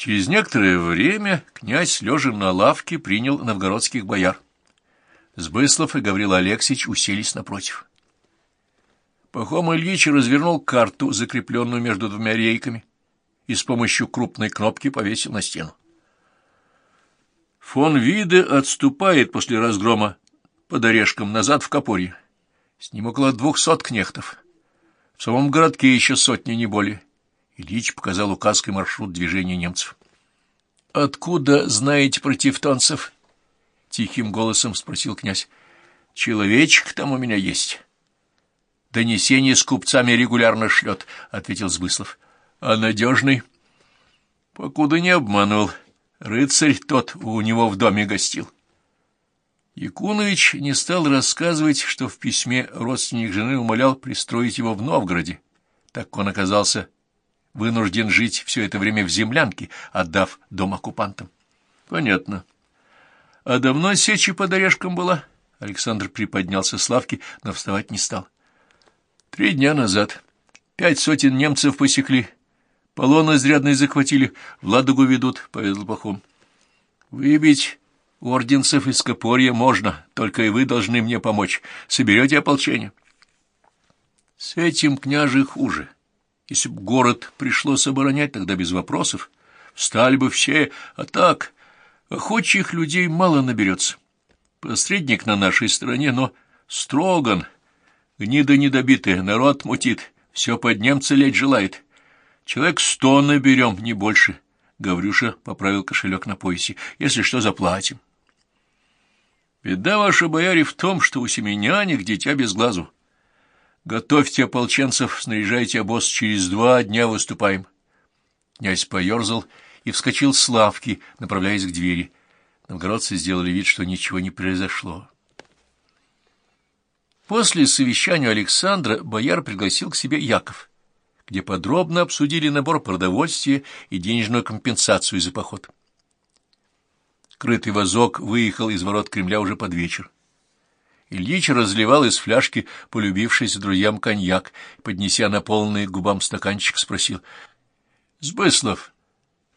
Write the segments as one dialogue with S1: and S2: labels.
S1: Через некоторое время князь, лежа на лавке, принял новгородских бояр. Сбыслов и Гаврил Алексеевич уселись напротив. Пахом Ильич развернул карту, закрепленную между двумя рейками, и с помощью крупной кнопки повесил на стену. Фон Виде отступает после разгрома под орешком назад в Копорье. С ним около двухсот кнехтов. В самом городке еще сотни, не более. Ильич показал указкой маршрут движения немцев. — Откуда знаете про тевтонцев? — тихим голосом спросил князь. — Человечек там у меня есть. — Донесение с купцами регулярно шлет, — ответил Сбыслов. — А надежный? — Покуда не обманул. Рыцарь тот у него в доме гостил. Якунович не стал рассказывать, что в письме родственник жены умолял пристроить его в Новгороде, так он оказался вынужден жить все это время в землянке, отдав дом оккупантам. Понятно. А давно сечи под орешком была? Александр приподнялся с лавки, но вставать не стал. Три дня назад. Пять сотен немцев посекли. Полон изрядный захватили. В Ладогу ведут, — повезло Пахом. Выбить орденцев из Копорья можно, только и вы должны мне помочь. Соберете ополчение. С этим княже хуже. — если б город пришлось оборонять, тогда без вопросов. Встали бы все, а так охотчих людей мало наберется. Посредник на нашей стороне, но строган, гнида недобитая, народ мутит, все под немца лечь желает. Человек сто наберем, не больше. Гаврюша поправил кошелек на поясе. Если что, заплатим. Беда ваша, бояре, в том, что у семеняник дитя без глазу. Готовьте ополченцев, снаряжайте обоз, через два дня выступаем. Князь поерзал и вскочил с лавки, направляясь к двери. Новгородцы сделали вид, что ничего не произошло. После совещания Александра бояр пригласил к себе Яков, где подробно обсудили набор продовольствия и денежную компенсацию за поход. Крытый вазок выехал из ворот Кремля уже под вечер. Ильич разливал из фляжки полюбившийся друзьям коньяк, поднеся наполненный губам стаканчик, спросил. — Сбыслов,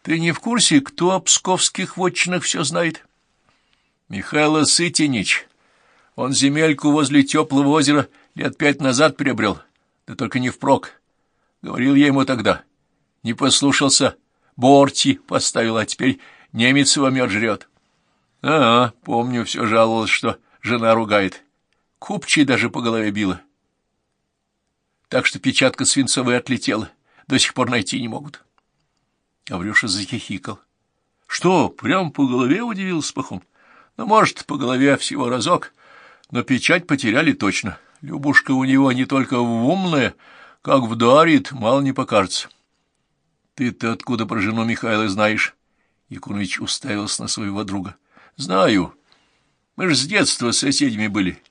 S1: ты не в курсе, кто о псковских вотчинах все знает? — Михайло Сытинич. Он земельку возле теплого озера лет пять назад приобрел, да только не впрок. Говорил я ему тогда. Не послушался, борти поставил, а теперь немец его мед жрет. — А, помню, все жаловалось, что жена ругает. Купчей даже по голове била. Так что печатка свинцовая отлетела. До сих пор найти не могут. Гаврюша захихикал. — Что, прям по голове удивился Пахом? — Ну, может, по голове всего разок, но печать потеряли точно. Любушка у него не только умная, как вдарит, мало не покажется. — Ты-то откуда про жену Михаила знаешь? Якунович уставился на своего друга. — Знаю. Мы же с детства соседями были.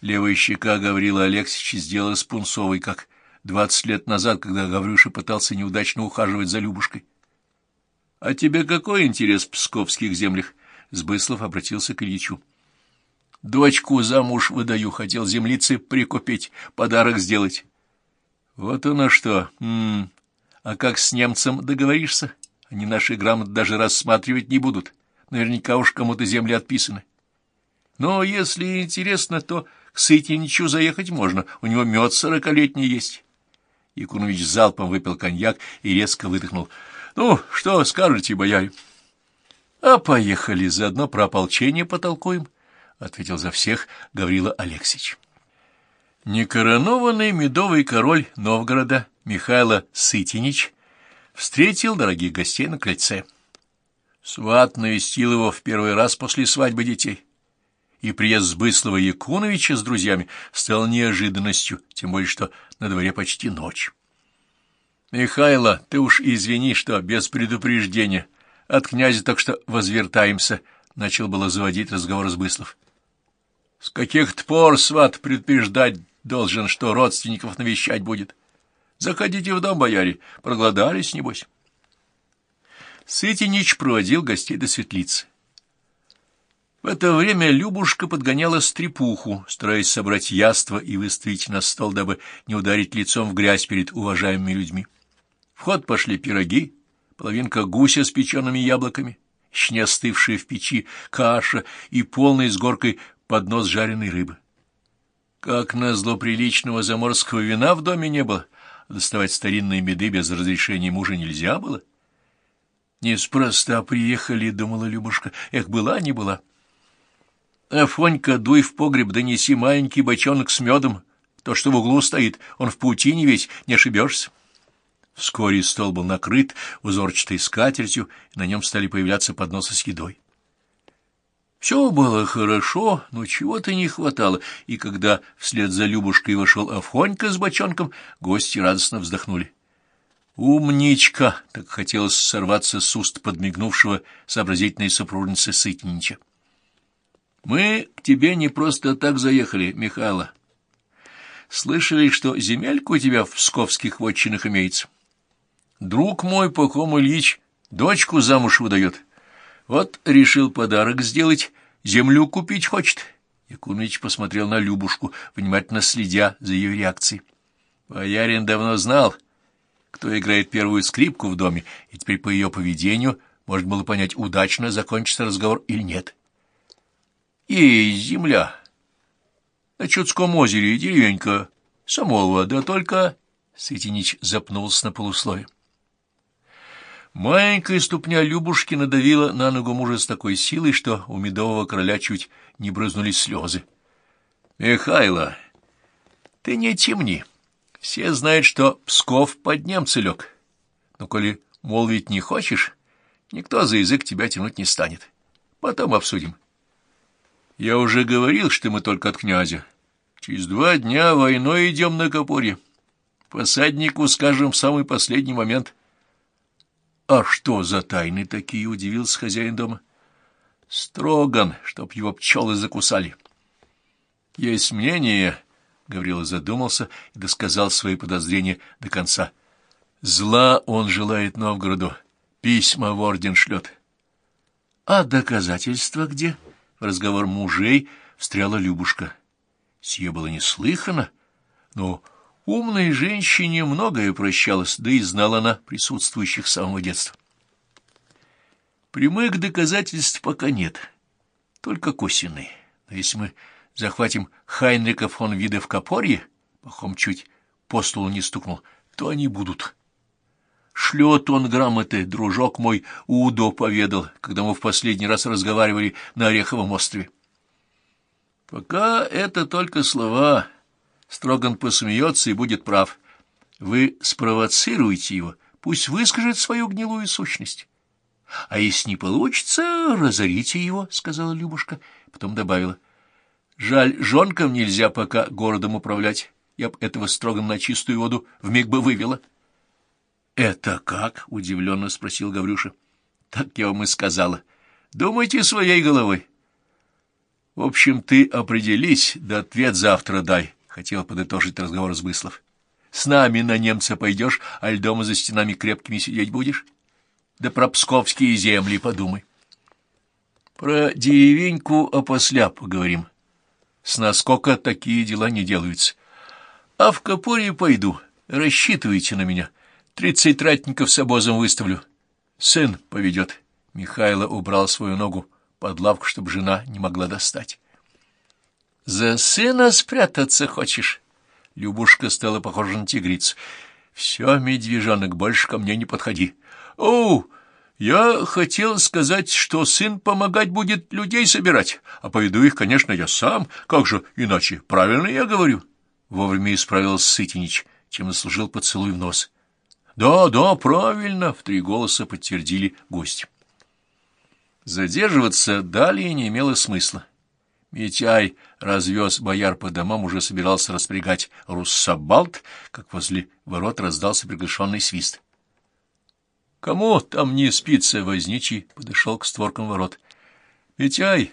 S1: Левая щека Гаврила Алексеевича сделалась пунцовой, как двадцать лет назад, когда Гаврюша пытался неудачно ухаживать за Любушкой. — А тебе какой интерес в псковских землях? — Сбыслов обратился к Ильичу. — Дочку замуж выдаю, хотел землицы прикупить, подарок сделать. — Вот оно что. М -м. А как с немцем договоришься? Они наши грамоты даже рассматривать не будут. Наверняка уж кому-то земли отписаны. Но если интересно, то к Сытиничу заехать можно, у него мед сорокалетний есть. Якунович залпом выпил коньяк и резко выдохнул. — Ну, что скажете, бояре? — А поехали, заодно про ополчение потолкуем, — ответил за всех Гаврила Алексеевич. Некоронованный медовый король Новгорода Михайло Сытинич встретил дорогих гостей на крыльце. Сват навестил его в первый раз после свадьбы детей и приезд Сбыслова Якуновича с друзьями стал неожиданностью, тем более что на дворе почти ночь. — Михайло, ты уж извини, что без предупреждения. От князя так что возвертаемся, — начал было заводить разговор Сбыслов. — С каких-то пор сват предупреждать должен, что родственников навещать будет? Заходите в дом, бояре, проголодались, небось. Сытинич проводил гостей до светлицы. В это время Любушка подгоняла стрепуху, стараясь собрать яство и выставить на стол, дабы не ударить лицом в грязь перед уважаемыми людьми. В ход пошли пироги, половинка гуся с печеными яблоками, еще не остывшая в печи каша и полный с горкой поднос жареной рыбы. Как назло приличного заморского вина в доме не было, доставать старинные беды без разрешения мужа нельзя было. Неспроста приехали, — думала Любушка, — эх, была, не была. Афонька, дуй в погреб, донеси маленький бочонок с медом, то, что в углу стоит, он в паутине весь, не ошибешься. Вскоре стол был накрыт узорчатой скатертью, и на нем стали появляться подносы с едой. Все было хорошо, но чего-то не хватало, и когда вслед за Любушкой вошел Афонька с бочонком, гости радостно вздохнули. «Умничка!» — так хотелось сорваться с уст подмигнувшего сообразительной супружницы Сытнича. «Мы к тебе не просто так заехали, Михайло. Слышали, что земелька у тебя в псковских вотчинах имеется. Друг мой, Пахом Ильич, дочку замуж выдает». Вот решил подарок сделать, землю купить хочет. Якуныч посмотрел на Любушку, внимательно следя за ее реакцией. Боярин давно знал, кто играет первую скрипку в доме, и теперь по ее поведению можно было понять, удачно закончится разговор или нет. Ей земля. На Чудском озере деревенька Самолова, да только... Сытинич запнулся на полуслове. Маленькая ступня Любушки надавила на ногу мужа с такой силой, что у медового короля чуть не брызнулись слезы. — Михайло, ты не темни. Все знают, что Псков под немца лег. Но коли молвить не хочешь, никто за язык тебя тянуть не станет. Потом обсудим. Я уже говорил, что мы только от князя. Через два дня войной идем на Копорье. Посаднику скажем в самый последний момент —— А что за тайны такие? — удивился хозяин дома. — Строган, чтоб его пчелы закусали. — Есть мнение, — Гаврила задумался и досказал свои подозрения до конца. — Зла он желает Новгороду, письма в орден шлет. — А доказательства где? — в разговор мужей встряла Любушка. Сие было неслыхано, но Умной женщине многое прощалось, да и знала она присутствующих с самого детства. Прямых доказательств пока нет, только косвенные. Но если мы захватим Хайнрика фон Виде в Копорье, Пахом чуть по столу не стукнул, то они будут. Шлет он грамоты, дружок мой Удо поведал, когда мы в последний раз разговаривали на Ореховом острове. Пока это только слова, Строган посмеется и будет прав. Вы спровоцируете его, пусть выскажет свою гнилую сущность. — А если не получится, разорите его, — сказала Любушка, потом добавила. — Жаль, жонкам нельзя пока городом управлять. Я б этого строган на чистую воду вмиг бы вывела. — Это как? — удивленно спросил Гаврюша. — Так я вам и сказала. Думайте своей головой. — В общем, ты определись, да ответ завтра дай, хотел подытожить разговор с Быслов. С нами на немца пойдешь, аль дома за стенами крепкими сидеть будешь? Да про псковские земли подумай. Про деревеньку опосля поговорим. С наскока такие дела не делаются. А в Копорье пойду. Рассчитывайте на меня. Тридцать ратников с обозом выставлю. Сын поведет. Михайло убрал свою ногу под лавку, чтобы жена не могла достать. За сына спрятаться хочешь? Любушка стала похожа на тигрицу. Все, медвежонок, больше ко мне не подходи. О, я хотел сказать, что сын помогать будет людей собирать, а поведу их, конечно, я сам. Как же иначе? Правильно я говорю. Вовремя исправился Сытинич, чем заслужил поцелуй в нос. Да, да, правильно, в три голоса подтвердили гости. Задерживаться далее не имело смысла. Митяй развез бояр по домам, уже собирался распрягать руссобалт, как возле ворот раздался приглашенный свист. — Кому там не спится, возничий? — подошел к створкам ворот. — Митяй,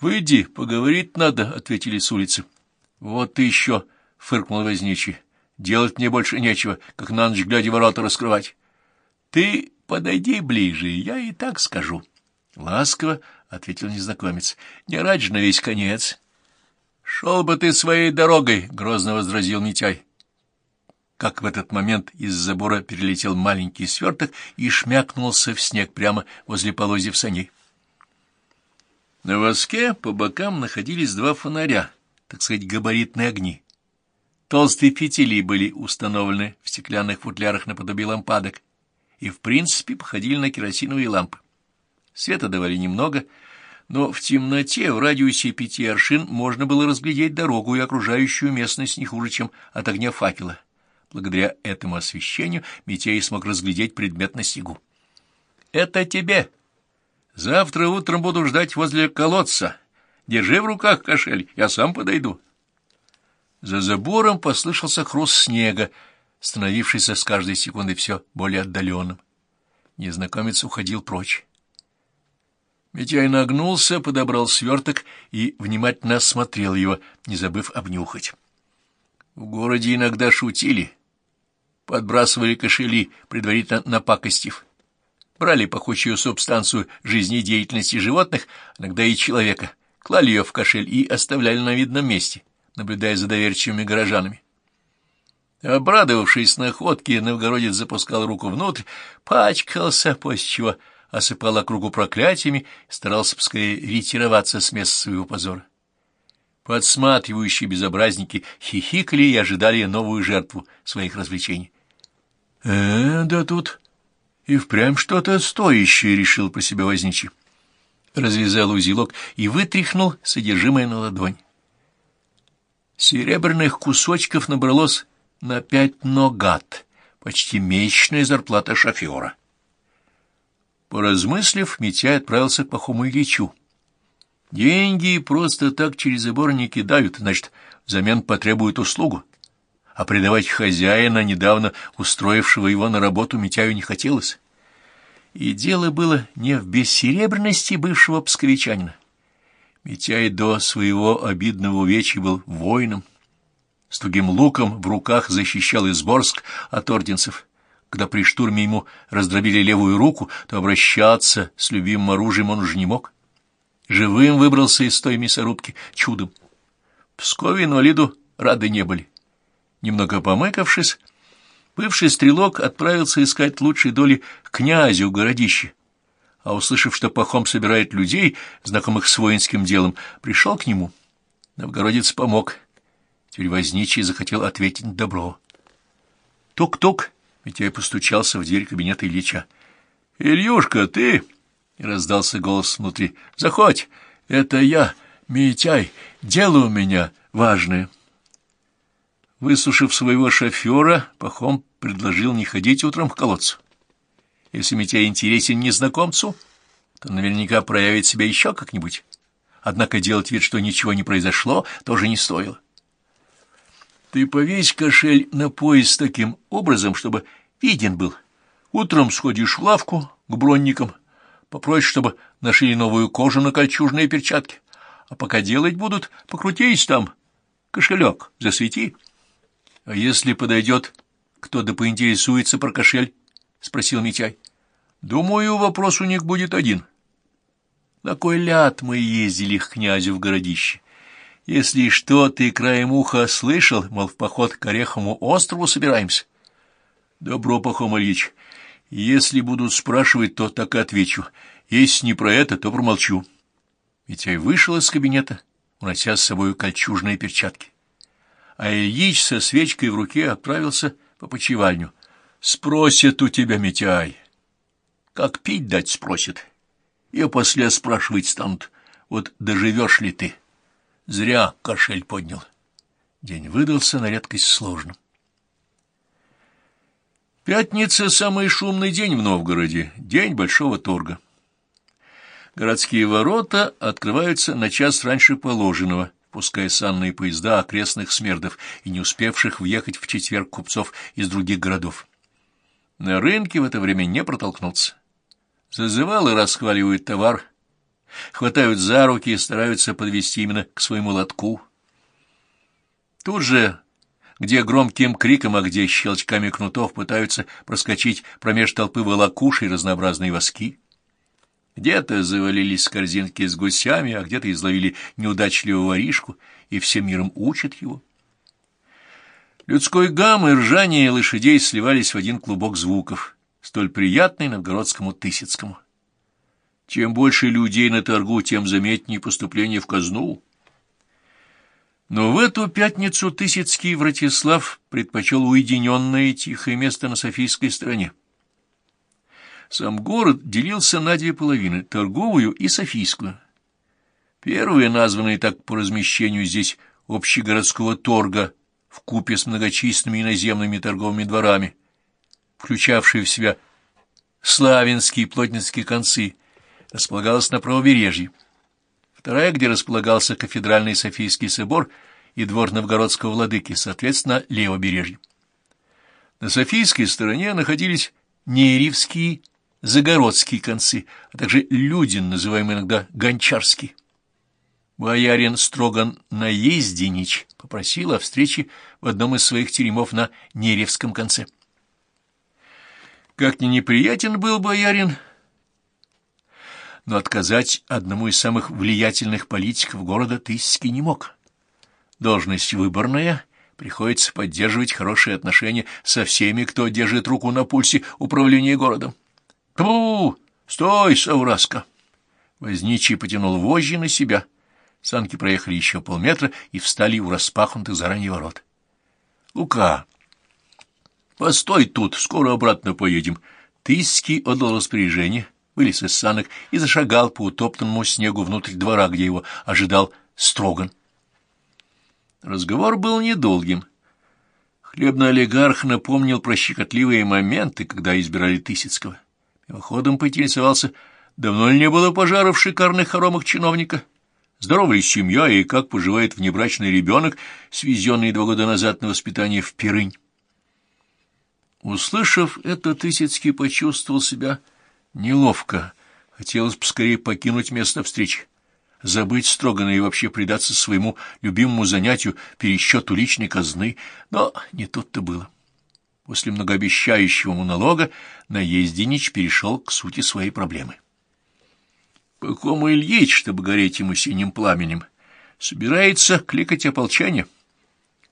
S1: выйди, поговорить надо, — ответили с улицы. — Вот ты еще, — фыркнул возничий, — делать мне больше нечего, как на ночь глядя ворота раскрывать. — Ты подойди ближе, я и так скажу. Ласково — ответил незнакомец. — Не ради на весь конец. — Шел бы ты своей дорогой, — грозно возразил Митяй. — как в этот момент из забора перелетел маленький сверток и шмякнулся в снег прямо возле полозьев саней. На воске по бокам находились два фонаря, так сказать, габаритные огни. Толстые фитили были установлены в стеклянных футлярах наподобие лампадок и, в принципе, походили на керосиновые лампы. Света давали немного, но в темноте в радиусе пяти аршин можно было разглядеть дорогу и окружающую местность не хуже, чем от огня факела. Благодаря этому освещению Митей смог разглядеть предмет на снегу. «Это тебе! Завтра утром буду ждать возле колодца. Держи в руках кошель, я сам подойду». За забором послышался хруст снега, становившийся с каждой секундой все более отдаленным. Незнакомец уходил прочь. Митяй нагнулся, подобрал сверток и внимательно осмотрел его, не забыв обнюхать. В городе иногда шутили, подбрасывали кошели, предварительно напакостив. Брали пахучую субстанцию жизнедеятельности животных, иногда и человека, клали ее в кошель и оставляли на видном месте, наблюдая за доверчивыми горожанами. Обрадовавшись находке, новгородец запускал руку внутрь, пачкался, после чего осыпал округу проклятиями и старался поскорее ретироваться с места своего позора. Подсматривающие безобразники хихикали и ожидали новую жертву своих развлечений. — Э, да тут и впрямь что-то стоящее, — решил про себя возничий. Развязал узелок и вытряхнул содержимое на ладонь. Серебряных кусочков набралось на пять ногат, почти месячная зарплата шофера. Поразмыслив, Митяй отправился к Пахому Ильичу. Деньги просто так через забор не кидают, значит, взамен потребуют услугу. А предавать хозяина, недавно устроившего его на работу, Митяю не хотелось. И дело было не в бессеребренности бывшего псковичанина. Митяй до своего обидного увечья был воином. С тугим луком в руках защищал Изборск от орденцев. Когда при штурме ему раздробили левую руку, то обращаться с любимым оружием он уже не мог. Живым выбрался из той мясорубки чудом. В Пскове инвалиду рады не были. Немного помыкавшись, бывший стрелок отправился искать лучшей доли князю городище, а, услышав, что Пахом собирает людей, знакомых с воинским делом, пришел к нему. Новгородец помог. Теперь возничий захотел ответить добро. Тук-тук! Митяй постучался в дверь кабинета Ильича. — Ильюшка, ты? — раздался голос внутри. — Заходь, это я, Митяй, дело у меня важное. Высушив своего шофера, Пахом предложил не ходить утром к колодцу. Если Митяй интересен незнакомцу, то наверняка проявит себя еще как-нибудь. Однако делать вид, что ничего не произошло, тоже не стоило. Ты повесь кошель на пояс таким образом, чтобы виден был. Утром сходишь в лавку к бронникам, попросишь, чтобы нашли новую кожу на кольчужные перчатки. А пока делать будут, покрутись там. Кошелек засвети. — А если подойдет кто-то поинтересуется про кошель? — спросил Митяй. — Думаю, вопрос у них будет один. На кой ляд мы ездили к князю в городище? Если что, ты краем уха слышал, мол, в поход к Ореховому острову собираемся? Добро, Пахом Ильич. Если будут спрашивать, то так и отвечу. Если не про это, то промолчу. Митяй вышел из кабинета, унося с собой кольчужные перчатки. А Ильич со свечкой в руке отправился по почевальню. Спросят у тебя, Митяй. Как пить дать спросят. И после спрашивать станут, вот доживешь ли ты. Зря кошель поднял. День выдался на редкость сложным. Пятница — самый шумный день в Новгороде, день большого торга. Городские ворота открываются на час раньше положенного, пуская санные поезда окрестных смердов и не успевших въехать в четверг купцов из других городов. На рынке в это время не протолкнуться. Зазывалы расхваливают товар — хватают за руки и стараются подвести именно к своему лотку. Тут же, где громким криком, а где щелчками кнутов пытаются проскочить промеж толпы волокуши и разнообразные воски. Где-то завалились корзинки с гусями, а где-то изловили неудачливого воришку и всем миром учат его. Людской гам и ржание лошадей сливались в один клубок звуков, столь приятный новгородскому Тысяцкому. Чем больше людей на торгу, тем заметнее поступление в казну. Но в эту пятницу Тысяцкий Вратислав предпочел уединенное тихое место на Софийской стороне. Сам город делился на две половины — торговую и софийскую. Первая, названная так по размещению здесь общегородского торга в купе с многочисленными иноземными торговыми дворами, включавшие в себя славянские и плотницкие концы, располагалась на правобережье. Вторая, где располагался кафедральный Софийский собор и двор новгородского владыки, соответственно, левобережье. На Софийской стороне находились Неривские, Загородские концы, а также Людин, называемый иногда Гончарский. Боярин Строган Наезденич попросил о встрече в одном из своих теремов на Неревском конце. Как ни неприятен был боярин, но отказать одному из самых влиятельных политиков города Тысяцкий не мог. Должность выборная, приходится поддерживать хорошие отношения со всеми, кто держит руку на пульсе управления городом. «Пу! Стой, Савраска!» Возничий потянул вожжи на себя — Санки проехали еще полметра и встали у распахнутых заранее ворот. — Лука, постой тут, скоро обратно поедем. Тыски отдал распоряжение, вылез из санок и зашагал по утоптанному снегу внутрь двора, где его ожидал Строган. Разговор был недолгим. Хлебный олигарх напомнил про щекотливые моменты, когда избирали Тысяцкого. Мимоходом поинтересовался, давно ли не было пожара в шикарных хоромах чиновника — здорова ли семья и как поживает внебрачный ребенок, свезенный два года назад на воспитание в Пирынь. Услышав это, Тысяцкий почувствовал себя неловко. Хотелось поскорее покинуть место встречи, забыть Строгана и вообще предаться своему любимому занятию пересчету личной казны, но не тут-то было. После многообещающего монолога Наездинич перешел к сути своей проблемы. Пахома Ильич, чтобы гореть ему синим пламенем, собирается кликать ополчение,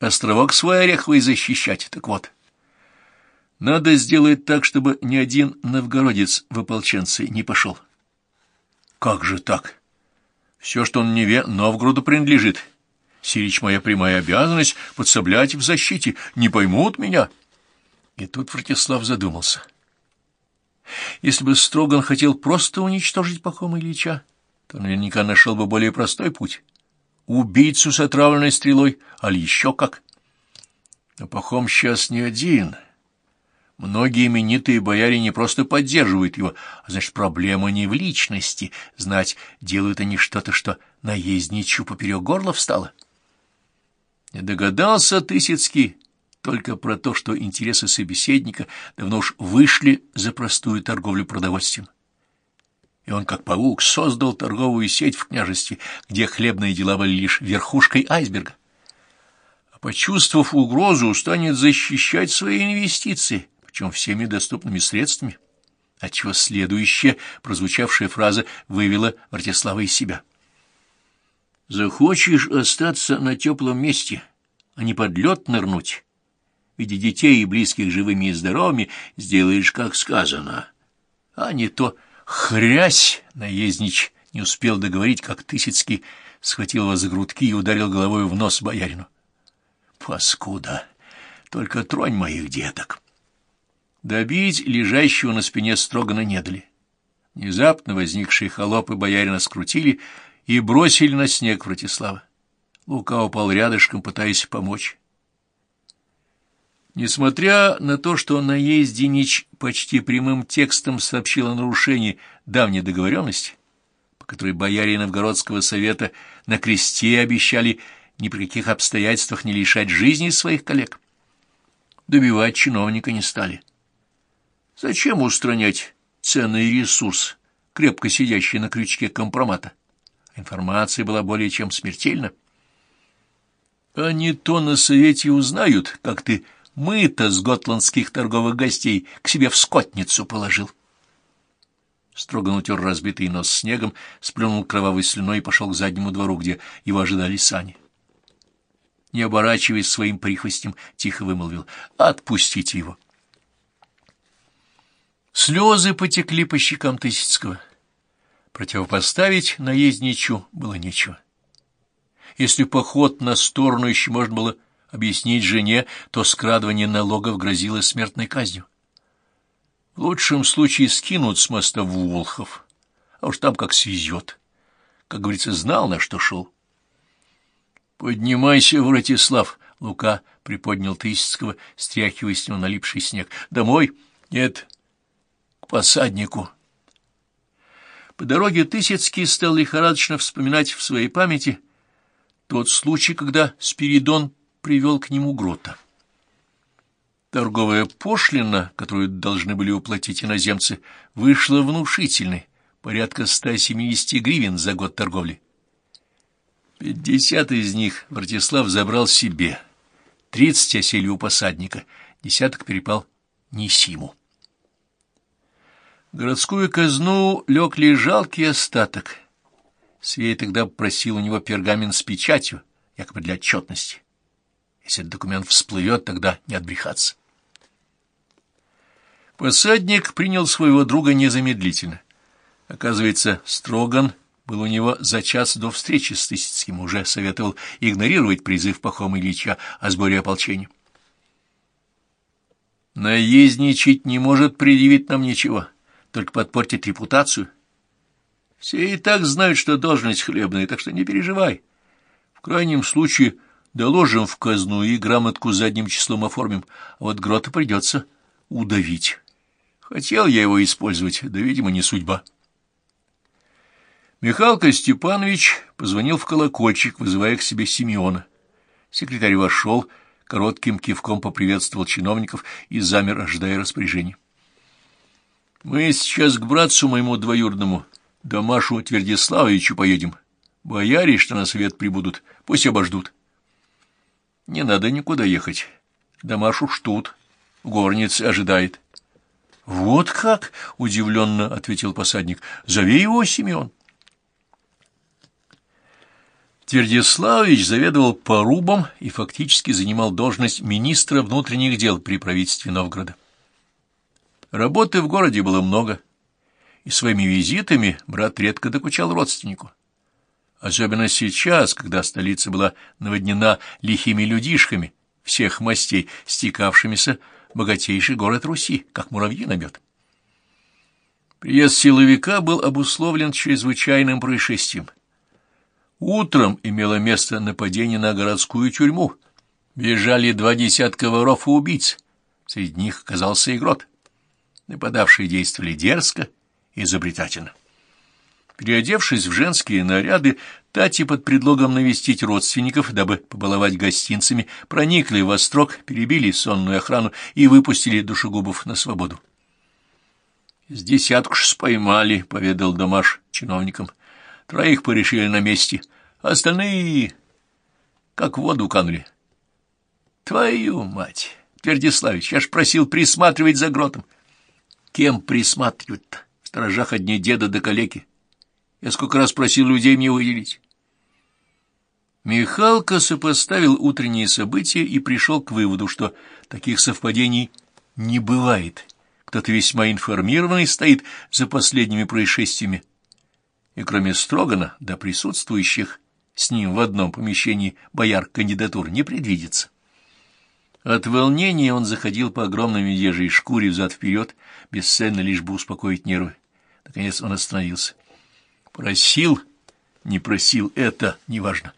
S1: островок свой ореховый защищать. Так вот, надо сделать так, чтобы ни один новгородец в ополченцы не пошел. Как же так? Все, что он Неве, Новгороду принадлежит. Сирич моя прямая обязанность подсоблять в защите. Не поймут меня. И тут Вратислав задумался. Если бы Строган хотел просто уничтожить Пахома Ильича, то наверняка нашел бы более простой путь. Убийцу с отравленной стрелой, а ли еще как. Но Пахом сейчас не один. Многие именитые бояре не просто поддерживают его, а значит, проблема не в личности. Знать, делают они что-то, что наездничу поперек горла встало. Не догадался Тысяцкий, только про то, что интересы собеседника давно уж вышли за простую торговлю продовольствием. И он, как паук, создал торговую сеть в княжестве, где хлебные дела были лишь верхушкой айсберга. А почувствовав угрозу, станет защищать свои инвестиции, причем всеми доступными средствами, отчего следующая прозвучавшая фраза вывела Вартислава из себя. «Захочешь остаться на теплом месте, а не под лед нырнуть?» видя детей и близких живыми и здоровыми, сделаешь, как сказано. А не то хрясь, наезднич не успел договорить, как Тысяцкий схватил его за грудки и ударил головой в нос боярину. Паскуда! Только тронь моих деток! Добить лежащего на спине строгано не дали. Внезапно возникшие холопы боярина скрутили и бросили на снег Вратислава. Лука упал рядышком, пытаясь помочь. Несмотря на то, что Наездинич почти прямым текстом сообщил о нарушении давней договоренности, по которой бояре Новгородского совета на кресте обещали ни при каких обстоятельствах не лишать жизни своих коллег, добивать чиновника не стали. Зачем устранять ценный ресурс, крепко сидящий на крючке компромата? Информация была более чем смертельна. Они то на совете узнают, как ты мы-то с готландских торговых гостей к себе в скотницу положил. Строго утер разбитый нос снегом, сплюнул кровавой слюной и пошел к заднему двору, где его ожидали сани. не оборачиваясь своим прихвостнем, тихо вымолвил «Отпустите его». Слезы потекли по щекам Тысяцкого. Противопоставить наездничу было нечего. Если поход на сторону еще можно было объяснить жене, то скрадывание налогов грозило смертной казнью. В лучшем случае скинут с моста Волхов, а уж там как свезет. Как говорится, знал, на что шел. «Поднимайся, Вратислав!» — Лука приподнял Тысяцкого, стряхивая с него налипший снег. «Домой? Нет, посаднику». По дороге Тысяцкий стал лихорадочно вспоминать в своей памяти тот случай, когда Спиридон привел к нему Грота. Торговая пошлина, которую должны были уплатить иноземцы, вышла внушительной, порядка 170 гривен за год торговли. Пятьдесят из них Вартислав забрал себе, тридцать осели у посадника, десяток перепал Нисиму. Городскую казну лег ли жалкий остаток. Свей тогда просил у него пергамент с печатью, якобы для отчетности. Если этот документ всплывет, тогда не отбрехаться. Посадник принял своего друга незамедлительно. Оказывается, Строган был у него за час до встречи с Тысяцким, уже советовал игнорировать призыв Пахома Ильича о сборе ополчения. Наездничать не может предъявить нам ничего, только подпортить репутацию. Все и так знают, что должность хлебная, так что не переживай. В крайнем случае доложим в казну и грамотку задним числом оформим, а вот Грота придется удавить». Хотел я его использовать, да, видимо, не судьба. Михалка Степанович позвонил в колокольчик, вызывая к себе Симеона. Секретарь вошел, коротким кивком поприветствовал чиновников и замер, ожидая распоряжений. «Мы сейчас к братцу моему двоюродному, Домашу Твердиславовичу, поедем. Бояре, что на свет прибудут, пусть обождут». «Не надо никуда ехать. Домашу штут, горниц ожидает». — Вот как? — удивленно ответил посадник. — Зови его, Семен. Твердиславович заведовал порубом и фактически занимал должность министра внутренних дел при правительстве Новгорода. Работы в городе было много, и своими визитами брат редко докучал родственнику. Особенно сейчас, когда столица была наводнена лихими людишками всех мастей, стекавшимися богатейший город Руси, как муравьи на мед. Приезд силовика был обусловлен чрезвычайным происшествием. Утром имело место нападение на городскую тюрьму. Бежали два десятка воров и убийц. Среди них оказался и Грот. Нападавшие действовали дерзко и изобретательно. Переодевшись в женские наряды, Тати под предлогом навестить родственников, дабы побаловать гостинцами, проникли в острог, перебили сонную охрану и выпустили душегубов на свободу. «С десятку ж споймали», — поведал Домаш чиновникам. «Троих порешили на месте, остальные как в воду канули». «Твою мать! Твердиславич, я ж просил присматривать за гротом». «Кем присматривать-то? В сторожах одни деда до да калеки». Я сколько раз просил людей мне выделить. Михалка сопоставил утренние события и пришел к выводу, что таких совпадений не бывает. Кто-то весьма информированный стоит за последними происшествиями. И кроме Строгана, да присутствующих с ним в одном помещении бояр кандидатур не предвидится. От волнения он заходил по огромной медвежьей шкуре взад-вперед, бесцельно лишь бы успокоить нервы. Наконец он остановился. Просил, не просил, это неважно.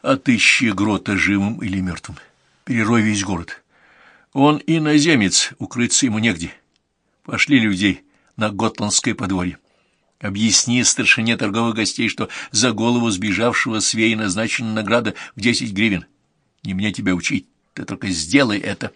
S1: Отыщи Грота живым или мертвым. Перерой весь город. Он иноземец, укрыться ему негде. Пошли людей на Готландское подворье. Объясни старшине торговых гостей, что за голову сбежавшего свея назначена награда в десять гривен. Не мне тебя учить, ты только сделай это».